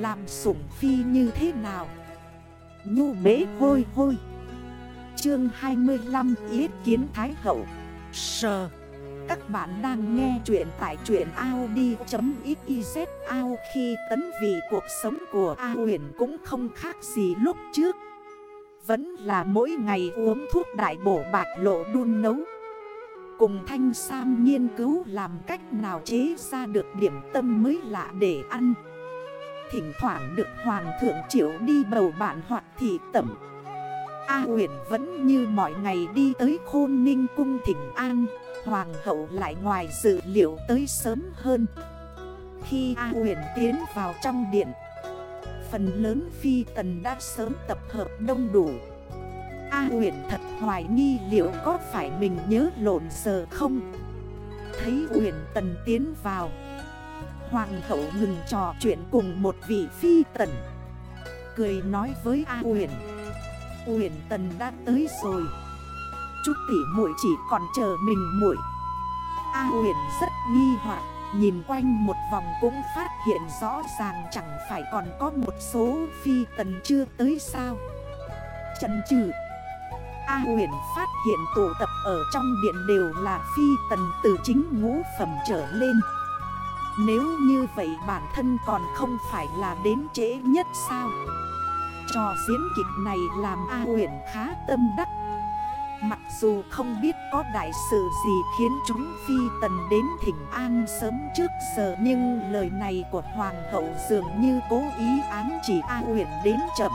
Làm sủng phi như thế nào? Nhu bế hôi hôi. Chương 25 Yết kiến Thái Hậu. Sờ Các bạn đang nghe chuyện tại chuyện Audi.xyz Ao khi tấn vị cuộc sống của A huyền cũng không khác gì lúc trước. Vẫn là mỗi ngày uống thuốc đại bổ bạc lộ đun nấu. Cùng Thanh Sam nghiên cứu làm cách nào chế ra được điểm tâm mới lạ để ăn. Thỉnh thoảng được Hoàng thượng triệu đi bầu bạn hoặc thị tẩm. A uyển vẫn như mọi ngày đi tới khôn ninh cung thỉnh an. Hoàng hậu lại ngoài dự liệu tới sớm hơn. Khi A uyển tiến vào trong điện, Phần lớn phi tần đã sớm tập hợp đông đủ. A uyển thật hoài nghi liệu có phải mình nhớ lộn giờ không? Thấy uyển tần tiến vào Hoàng hậu ngừng trò chuyện cùng một vị phi tần. Cười nói với A huyền Huyền tần đã tới rồi. Chút tỉ muội chỉ còn chờ mình muội. A huyền rất nghi hoặc, Nhìn quanh một vòng cũng phát hiện rõ ràng chẳng phải còn có một số phi tần chưa tới sao. Trần trừ A huyền phát hiện tụ tập ở trong điện đều là phi tần từ chính ngũ phẩm trở lên. Nếu như vậy bản thân còn không phải là đến trễ nhất sao? Trò diễn kịch này làm A Uyển khá tâm đắc. Mặc dù không biết có đại sự gì khiến chúng phi tần đến thỉnh an sớm trước giờ, Nhưng lời này của Hoàng hậu dường như cố ý ám chỉ A Uyển đến chậm.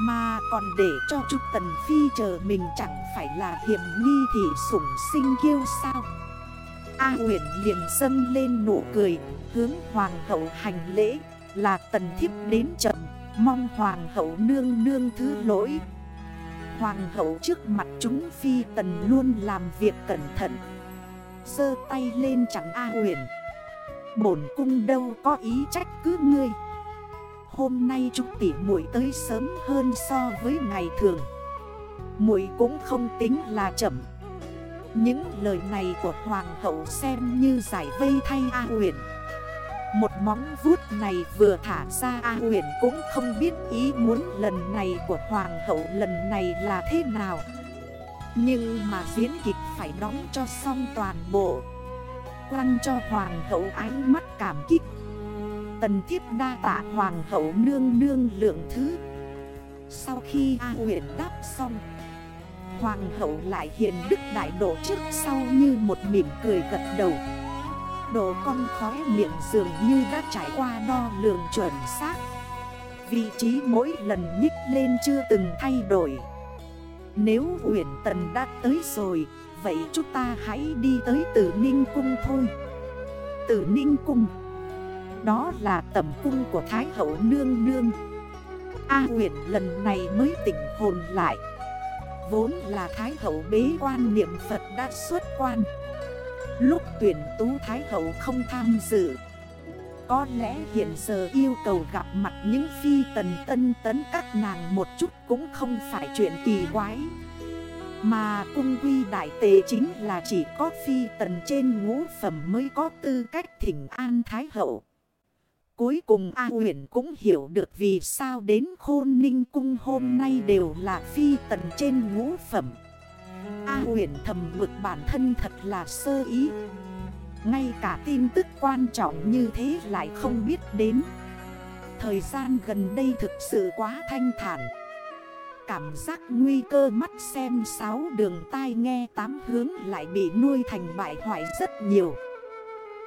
Mà còn để cho chúc Tần Phi chờ mình chẳng phải là hiểm nghi thì sủng sinh kiêu sao? A huyền liền dâng lên nụ cười, hướng Hoàng hậu hành lễ, là tần thiếp đến chậm, Mong Hoàng hậu nương nương thứ lỗi. Hoàng hậu trước mặt chúng phi tần luôn làm việc cẩn thận Sơ tay lên chẳng A huyền Bổn cung đâu có ý trách cứ ngươi. Hôm nay chúng tỉ muội tới sớm hơn so với ngày thường. Muội cũng không tính là chậm. Những lời này của hoàng hậu xem như giải vây thay A huyền một móng vuốt này vừa thả ra A huyền cũng không biết ý muốn lần này của Hoàng hậu lần này là thế nào. Nhưng mà diễn kịch phải đóng cho xong toàn bộ. Quăng cho Hoàng hậu ánh mắt cảm kích. Tần thiếp đa tạ Hoàng hậu nương nương lượng thứ. Sau khi A huyền đáp xong Hoàng hậu lại hiện đức đại độ trước sau như một mỉm cười gật đầu. Độ con khóe miệng dường như đã trải qua đo lường chuẩn xác. Vị trí mỗi lần nhích lên chưa từng thay đổi. Nếu Uyển Tần đã tới rồi, Vậy chúng ta hãy đi tới Tử Ninh Cung thôi. Tử Ninh Cung, Đó là tẩm cung của Thái Hậu Nương Nương. A huyền lần này mới tỉnh hồn lại. Vốn là Thái Hậu bế quan niệm Phật đã xuất quan. Lúc tuyển tú Thái Hậu không tham dự, Có lẽ hiện giờ yêu cầu gặp mặt những phi tần tân tấn các nàng một chút cũng không phải chuyện kỳ quái. Mà cung quy đại tề chính là chỉ có phi tần trên ngũ phẩm mới có tư cách thỉnh an Thái Hậu. Cuối cùng A huyền cũng hiểu được vì sao đến khôn ninh cung hôm nay đều là phi tần trên ngũ phẩm. A huyền thầm mực bản thân thật là sơ ý. Ngay cả tin tức quan trọng như thế lại không biết đến. Thời gian gần đây thực sự quá thanh thản. Cảm giác nguy cơ mắt xem sáu đường tai nghe tám hướng lại bị nuôi thành bại hoại rất nhiều.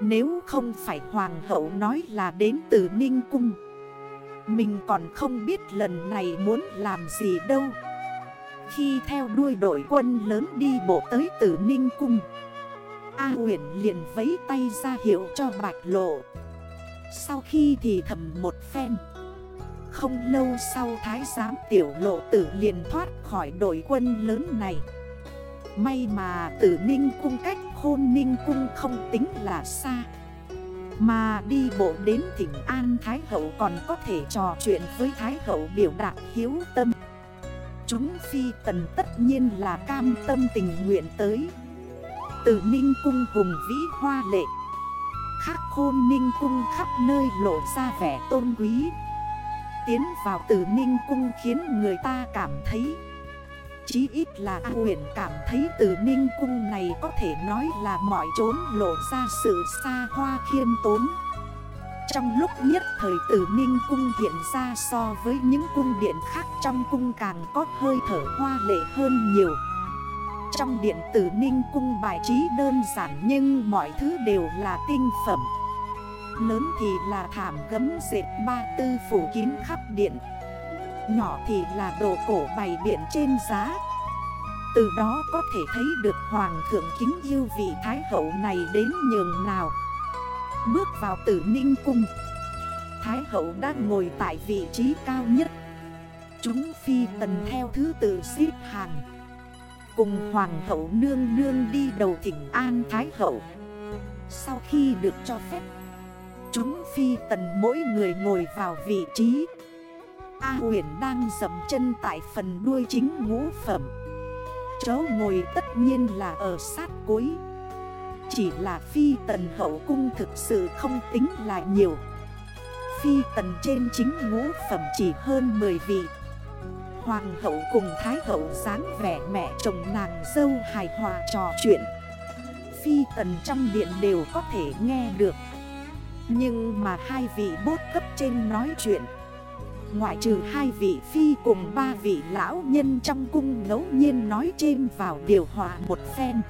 Nếu không phải hoàng hậu nói là đến từ Ninh Cung, Mình còn không biết lần này muốn làm gì đâu. Khi theo đuôi đội quân lớn đi bộ tới tử ninh cung, A huyền liền vấy tay ra hiệu cho bạch lộ. Sau khi thì thầm một phen, Không lâu sau thái giám tiểu lộ tử liền thoát khỏi đội quân lớn này. May mà tử ninh cung cách khôn ninh cung không tính là xa. Mà đi bộ đến thỉnh An Thái Hậu còn có thể trò chuyện với Thái Hậu biểu đạt hiếu tâm. Chúng phi tần tất nhiên là cam tâm tình nguyện tới. Từ ninh cung hùng vĩ hoa lệ. Khác khôn ninh cung khắp nơi lộ ra vẻ tôn quý. Tiến vào tử ninh cung khiến người ta cảm thấy Chí ít là A huyền cảm thấy từ ninh cung này có thể nói là mọi trốn lộ ra sự xa hoa khiêm tốn. Trong lúc nhất thời tử ninh cung hiện ra so với những cung điện khác trong cung càng có hơi thở hoa lệ hơn nhiều. Trong điện tử ninh cung bài trí đơn giản nhưng mọi thứ đều là tinh phẩm. Lớn thì là thảm gấm dệt ba tư phủ kín khắp điện. Nhỏ thì là đồ cổ bày biện trên giá. Từ đó có thể thấy được Hoàng thượng kính yêu vị Thái hậu này đến nhường nào. Bước vào tử ninh cung, Thái hậu đang ngồi tại vị trí cao nhất. Chúng phi tần theo thứ tự xếp hàng Cùng Hoàng hậu nương nương đi đầu thỉnh An Thái hậu. Sau khi được cho phép, Chúng phi tần mỗi người ngồi vào vị trí. A huyền đang dầm chân tại phần đuôi chính ngũ phẩm. Chỗ ngồi tất nhiên là ở sát cuối. Chỉ là phi tần hậu cung thực sự không tính là nhiều. Phi tần trên chính ngũ phẩm chỉ hơn 10 vị. Hoàng hậu cùng Thái hậu dáng vẻ mẹ chồng nàng dâu hài hòa trò chuyện. Phi tần trong điện đều có thể nghe được. Nhưng mà hai vị bốt cấp trên nói chuyện Ngoại trừ hai vị phi cùng ba vị lão nhân trong cung ngẫu nhiên nói chêm vào điều hòa một phen.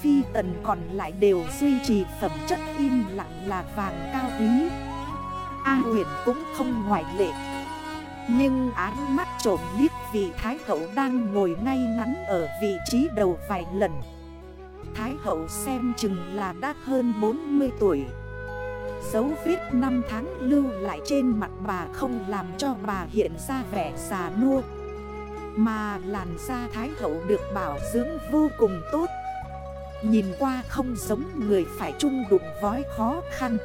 Phi tần còn lại đều duy trì phẩm chất im lặng là vàng cao quý. A huyền cũng không ngoại lệ. Nhưng áng mắt trộm liếc vì Thái hậu đang ngồi ngay ngắn ở vị trí đầu vài lần. Thái hậu xem chừng là đã hơn 40 tuổi. Dấu vết năm tháng lưu lại trên mặt bà không làm cho bà hiện ra vẻ già nua, Mà làn da Thái hậu được bảo dưỡng vô cùng tốt Nhìn qua không giống người phải chung đụng vói khó khăn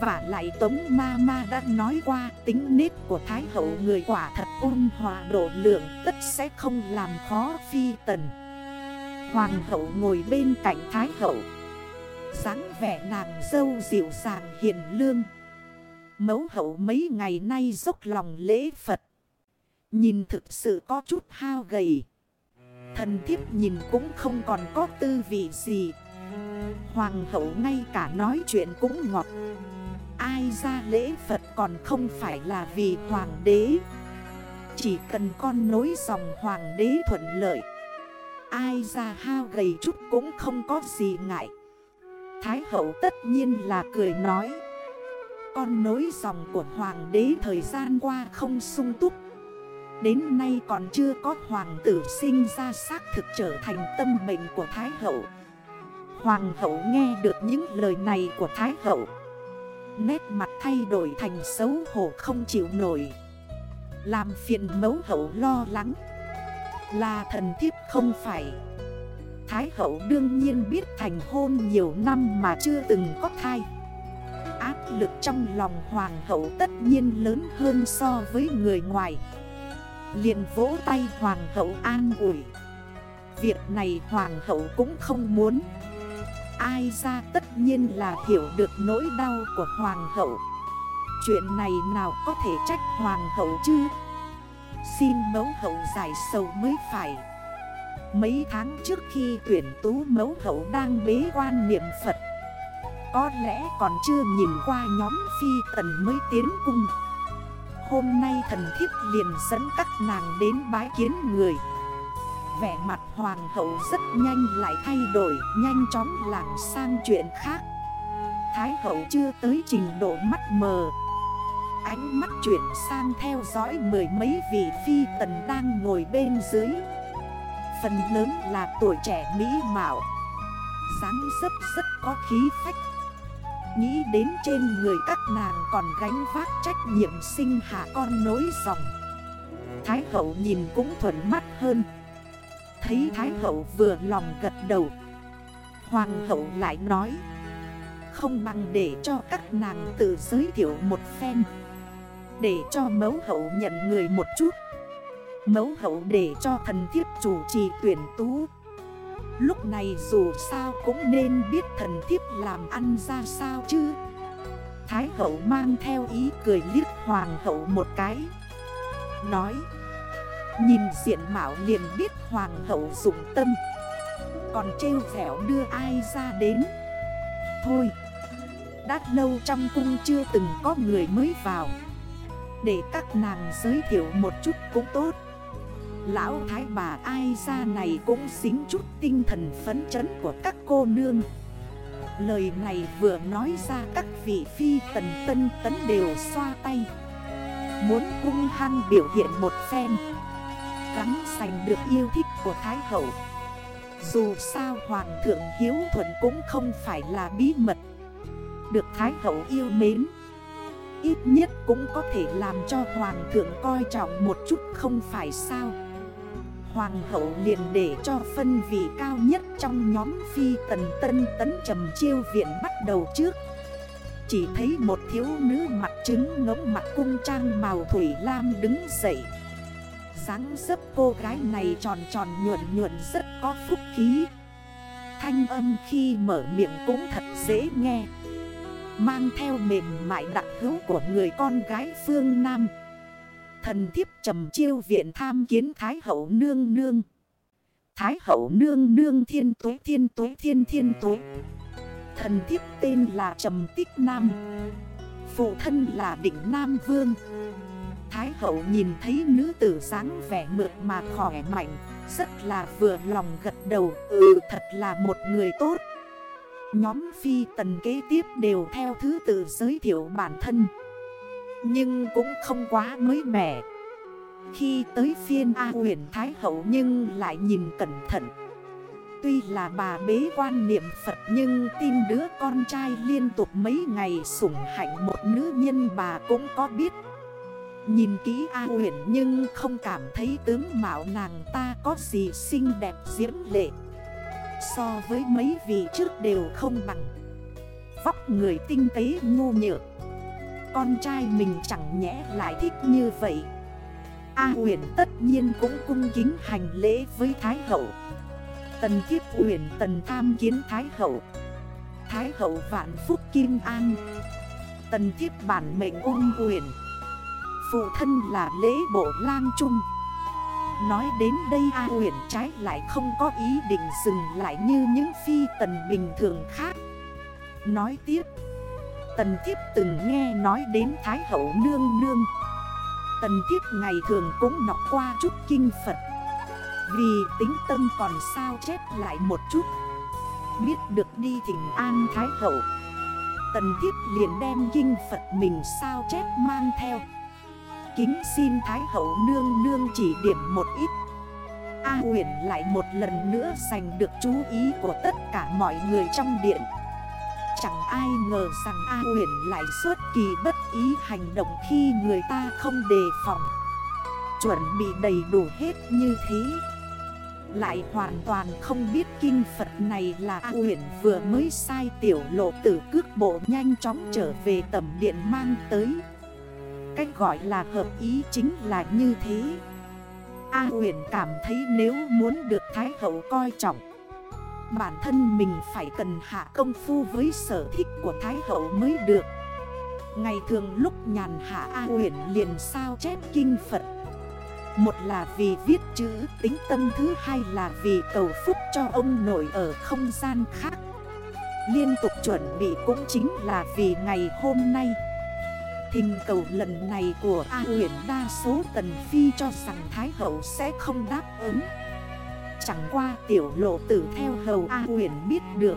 và lại Tống Ma Ma đã nói qua, tính nết của Thái hậu người quả thật ôn hòa độ lượng tất sẽ không làm khó phi tần. Hoàng hậu ngồi bên cạnh Thái hậu dáng vẻ nàng dâu dịu dàng hiền lương. Mấu hậu mấy ngày nay dốc lòng lễ Phật. Nhìn thực sự có chút hao gầy. Thần thiếp nhìn cũng không còn có tư vị gì. Hoàng hậu ngay cả nói chuyện cũng ngọt. Ai ra lễ Phật còn không phải là vì hoàng đế Chỉ cần con nối dòng hoàng đế thuận lợi Ai ra hao gầy chút cũng không có gì ngại Thái hậu tất nhiên là cười nói. Con nối dòng của hoàng đế thời gian qua không sung túc. Đến nay còn chưa có hoàng tử sinh ra xác thực trở thành tâm mệnh của Thái hậu. Hoàng hậu nghe được những lời này của Thái hậu. Nét mặt thay đổi thành xấu hổ không chịu nổi. Làm phiền mấu hậu lo lắng. Là thần thiếp không phải. Thái hậu đương nhiên biết thành hôn nhiều năm mà chưa từng có thai. Áp lực trong lòng hoàng hậu tất nhiên lớn hơn so với người ngoài. Liền vỗ tay hoàng hậu an ủi. Việc này hoàng hậu cũng không muốn. Ai ra tất nhiên là hiểu được nỗi đau của hoàng hậu. Chuyện này nào có thể trách hoàng hậu chứ? Xin mẫu hậu giải sầu mới phải. Mấy tháng trước khi tuyển tú mẫu hậu đang bế quan niệm Phật, Có lẽ còn chưa nhìn qua nhóm phi tần mới tiến cung. Hôm nay thần thiếp liền dẫn các nàng đến bái kiến người. Vẻ mặt hoàng hậu rất nhanh lại thay đổi, Nhanh chóng làm sang chuyện khác. Thái hậu chưa tới trình độ mắt mờ. Ánh mắt chuyển sang theo dõi mười mấy vị phi tần đang ngồi bên dưới. Phần lớn là tuổi trẻ mỹ mạo. Dáng dấp rất có khí phách. Nghĩ đến trên người các nàng còn gánh vác trách nhiệm sinh hạ con nối dòng. Thái hậu nhìn cũng thuận mắt hơn. Thấy Thái Hậu vừa lòng gật đầu. Hoàng hậu lại nói, Không bằng để cho các nàng tự giới thiệu một phen. Để cho mẫu hậu nhận người một chút. Mẫu hậu để cho thần thiếp chủ trì tuyển tú. Lúc này dù sao cũng nên biết thần thiếp làm ăn ra sao chứ. Thái hậu mang theo ý cười liếc hoàng hậu một cái. Nói, Nhìn diện mạo liền biết hoàng hậu dụng tâm. Còn trêu vẻo đưa ai ra đến? Thôi, Đã lâu trong cung chưa từng có người mới vào. Để các nàng giới thiệu một chút cũng tốt. Lão thái bà ai ra này cũng xính chút tinh thần phấn chấn của các cô nương. Lời này vừa nói ra các vị phi tần tân tấn đều xoa tay. Muốn hung hăng biểu hiện một phen. Cắn sành được yêu thích của Thái Hậu. Dù sao Hoàng thượng Hiếu Thuận cũng không phải là bí mật. Được Thái Hậu yêu mến, Ít nhất cũng có thể làm cho Hoàng thượng coi trọng một chút không phải sao? Hoàng hậu liền để cho phân vị cao nhất trong nhóm phi tần tân tấn trầm chiêu viện bắt đầu trước. Chỉ thấy một thiếu nữ mặt trứng ngống mặt cung trang màu thủy lam đứng dậy. Dáng dấp cô gái này tròn tròn nhuận nhuận rất có phúc khí. Thanh âm khi mở miệng cũng thật dễ nghe. Mang theo mềm mại đặc hữu của người con gái phương Nam. Thần thiếp trầm chiêu viện tham kiến Thái hậu nương nương. Thái hậu nương nương thiên tuế thiên tuế, thiên thiên tuế. Thần thiếp tên là Trầm Tích Nam. Phụ thân là Định Nam Vương. Thái hậu nhìn thấy nữ tử dáng vẻ mượt mà khỏe mạnh. Rất là vừa lòng gật đầu. Ừ thật là một người tốt. Nhóm phi tần kế tiếp đều theo thứ tự giới thiệu bản thân. Nhưng cũng không quá mới mẻ. Khi tới phiên A huyền Thái Hậu nhưng lại nhìn cẩn thận. Tuy là bà bế quan niệm Phật nhưng tin đứa con trai liên tục mấy ngày sủng hạnh một nữ nhân bà cũng có biết. Nhìn kỹ A huyền nhưng không cảm thấy tướng mạo nàng ta có gì xinh đẹp diễm lệ. So với mấy vị trước đều không bằng. Vóc người tinh tế ngu nhược con trai mình chẳng nhẽ lại thích như vậy. A huyền tất nhiên cũng cung kính hành lễ với Thái Hậu. Tần kiếp huyền tần tham kiến Thái Hậu. Thái Hậu vạn phúc kim an. Tần kiếp bản mệnh ôn huyền Phụ thân là lễ bộ lang trung. Nói đến đây A huyền trái lại không có ý định dừng lại như những phi tần bình thường khác. Nói tiếp Tần thiếp từng nghe nói đến Thái hậu nương nương. Tần thiếp ngày thường cũng nọc qua chút kinh Phật. Vì tính tâm còn sao chép lại một chút. Biết được đi thỉnh an Thái hậu. Tần thiếp liền đem kinh Phật mình sao chép mang theo. Kính xin Thái hậu nương nương chỉ điểm một ít. A huyền lại một lần nữa giành được chú ý của tất cả mọi người trong điện. Chẳng ai ngờ rằng A huyền lại suốt kỳ bất ý hành động khi người ta không đề phòng. Chuẩn bị đầy đủ hết như thế. Lại hoàn toàn không biết kinh Phật này là A huyền vừa mới sai tiểu lộ tử cước bộ nhanh chóng trở về tầm điện mang tới. Cách gọi là hợp ý chính là như thế. A huyền cảm thấy nếu muốn được Thái Hậu coi trọng Bản thân mình phải cần hạ công phu với sở thích của Thái Hậu mới được. Ngày thường lúc nhàn hạ A huyền liền sao chép kinh Phật. Một là vì viết chữ tính tâm, Thứ hai là vì cầu phúc cho ông nội ở không gian khác. Liên tục chuẩn bị cũng chính là vì ngày hôm nay. Thình cầu lần này của A huyền đa số tần phi cho rằng Thái Hậu sẽ không đáp ứng. Chẳng qua tiểu lộ tử theo hầu A huyền biết được.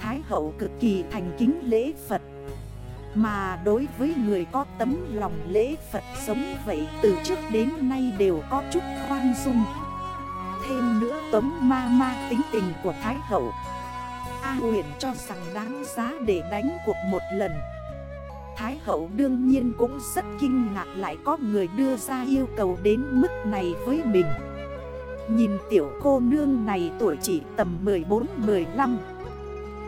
Thái hậu cực kỳ thành kính lễ Phật. Mà đối với người có tấm lòng lễ Phật sống vậy Từ trước đến nay đều có chút khoan dung. Thêm nữa tấm ma ma tính tình của Thái hậu. A huyền cho rằng đáng giá để đánh cuộc một lần. Thái hậu đương nhiên cũng rất kinh ngạc lại có người đưa ra yêu cầu đến mức này với mình. Nhìn tiểu cô nương này tuổi chỉ tầm 14-15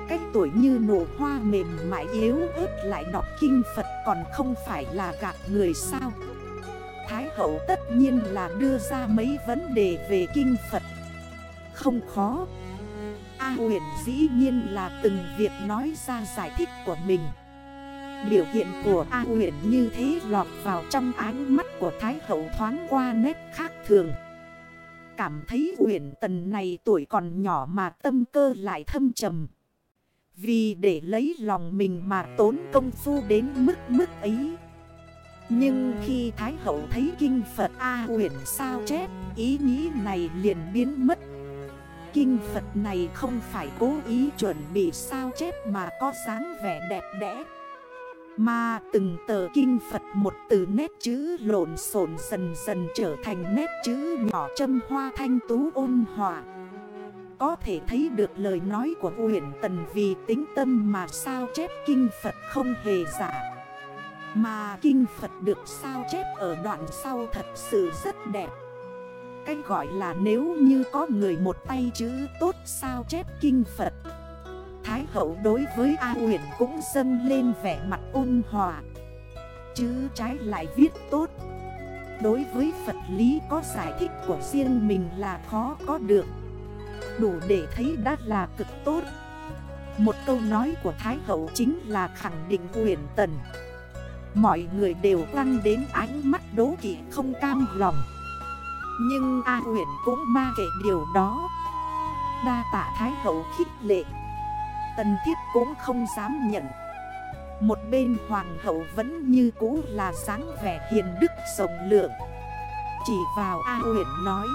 Cách tuổi như nổ hoa mềm mại yếu ớt lại đọc kinh Phật còn không phải là gạt người sao? Thái hậu tất nhiên là đưa ra mấy vấn đề về kinh Phật. Không khó. A huyền dĩ nhiên là từng việc nói ra giải thích của mình. Biểu hiện của A huyền như thế lọt vào trong ánh mắt của Thái hậu thoáng qua nét khác thường. Cảm thấy huyền tần này tuổi còn nhỏ mà tâm cơ lại thâm trầm. Vì để lấy lòng mình mà tốn công phu đến mức mức ấy. Nhưng khi Thái hậu thấy kinh Phật A huyền sao chép, Ý nghĩ này liền biến mất. Kinh Phật này không phải cố ý chuẩn bị sao chép mà có sáng vẻ đẹp đẽ. Mà từng tờ kinh Phật một từ nét chữ lộn xộn dần dần trở thành nét chữ nhỏ châm hoa thanh tú ôn hòa. Có thể thấy được lời nói của huyền tần vì tính tâm mà sao chép kinh Phật không hề giả. Mà kinh Phật được sao chép ở đoạn sau thật sự rất đẹp. Cách gọi là nếu như có người một tay chữ tốt sao chép kinh Phật. Thái hậu đối với A huyền cũng dâng lên vẻ mặt ôn hòa. Chứ trái lại viết tốt. Đối với Phật lý có giải thích của riêng mình là khó có được. Đủ để thấy đã là cực tốt. Một câu nói của Thái hậu chính là khẳng định huyền tần. Mọi người đều quăng đến ánh mắt đố kỵ không cam lòng. Nhưng A huyện cũng ma kể điều đó. Đa tạ Thái hậu khích lệ. Tần thiếp cũng không dám nhận. Một bên hoàng hậu vẫn như cũ là sáng vẻ hiền đức rộng lượng. Chỉ vào A huyện nói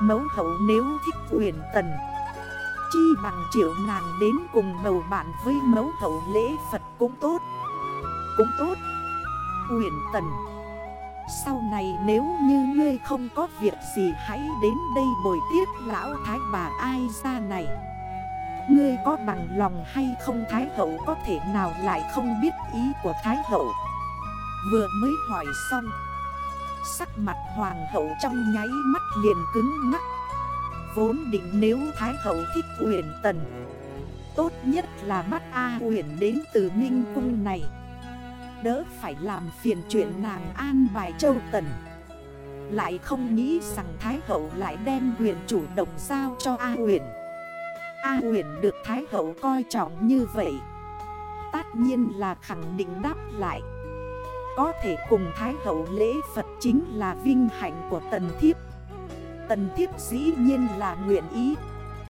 Mấu hậu nếu thích huyện tần, Chi bằng triệu nàng đến cùng bầu bạn với mấu hậu lễ Phật cũng tốt. Cũng tốt Huyện tần. Sau này nếu như ngươi không có việc gì hãy đến đây bồi tiếp lão thái bà ai ra này. Ngươi có bằng lòng hay không thái hậu có thể nào lại không biết ý của thái hậu? Vừa mới hỏi xong, Sắc mặt hoàng hậu trong nháy mắt liền cứng ngắc. Vốn định nếu thái hậu thích huyền tần, Tốt nhất là bắt A huyền đến từ Minh Cung này. Đỡ phải làm phiền chuyện nàng an bài châu tần. Lại không nghĩ rằng Thái Hậu lại đem quyền chủ động giao cho A huyền A huyền được Thái Hậu coi trọng như vậy. Tất nhiên là khẳng định đáp lại. Có thể cùng Thái Hậu lễ Phật chính là vinh hạnh của Tần Thiếp. Tần Thiếp dĩ nhiên là nguyện ý.